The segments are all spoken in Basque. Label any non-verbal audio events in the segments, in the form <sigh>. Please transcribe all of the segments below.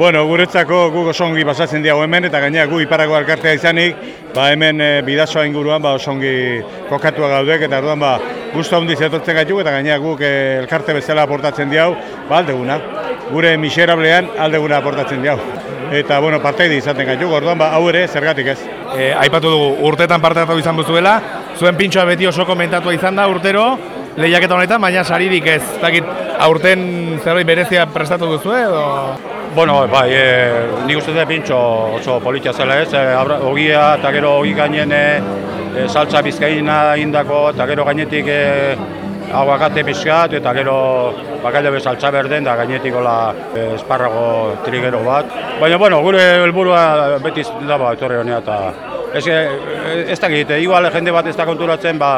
Bueno, guretzako guk oso ongi pasatzen diago hemen eta gainera gu iparako alkartea izanik, ba hemen e, bidasoa inguruan ba oso ongi kokatua gaudek eta orduan ba gustu handiz etortzen gaitu eta gainera guk e, elkarte bezala aportatzen diau, ba aldeguna. Gure miserablean aldeguna aportatzen diau. Eta bueno, partaide izaten gaitu, orduan ba hau ere zergatik ez. E, aipatu dugu urtetan parte hartu izan duzuela, zuen pintxoa beti oso komentatua izan da urtero, lehiaketa honetan, baina saririk ez. Dakit, aurten zerbait berezia prestatu duzu edo... Bueno, bai, e, nik uste dut pintxo oso politia zela ez, e, abra, ogia eta gero ogi gainen e, saltza bizkaina indako eta gero gainetik e, aguakate pixkat eta gero bakaila bezaltza berden da gainetik hola e, esparrago trigero bat. Baina, bueno, gure helburua beti da ba, etorri honea eta ez, ez dakit, igual jende bat ez da konturatzen, ba,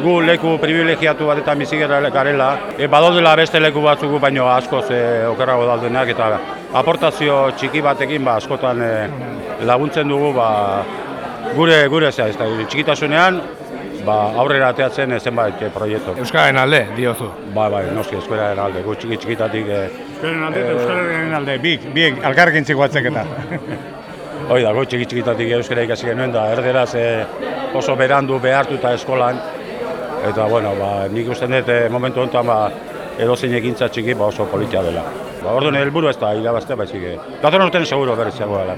gu leku privilegiatu batetan bizi garela, e, badaudela beste leku batzugu baino askoz e, okerrago daudenak eta aportazio txiki batekin ba, askotan e, laguntzen dugu ba, gure gure zea, ez da, txikitasunean ba, aurrera ateatzen e, zenbait e, proiektu. Euskararen alde, diozu. Bai, bai, noski eskueraren alde, gu txiki txikitatik e, Euskaren alde eta Euskararen alde, biek, biek alkarrekin zikoatzek eta. <laughs> hoi da, gu txiki txikitatik euskara ikasi genuen da, erderaz e, oso berandu behartuta eskolan, eta bueno, ba, nik uste dut e, momentu honetan ba, edozein ekintza txiki ba, oso politia dela. Ba, orduan helburu ez da irabaztea baizik. Datorren urtean seguro berriz dela.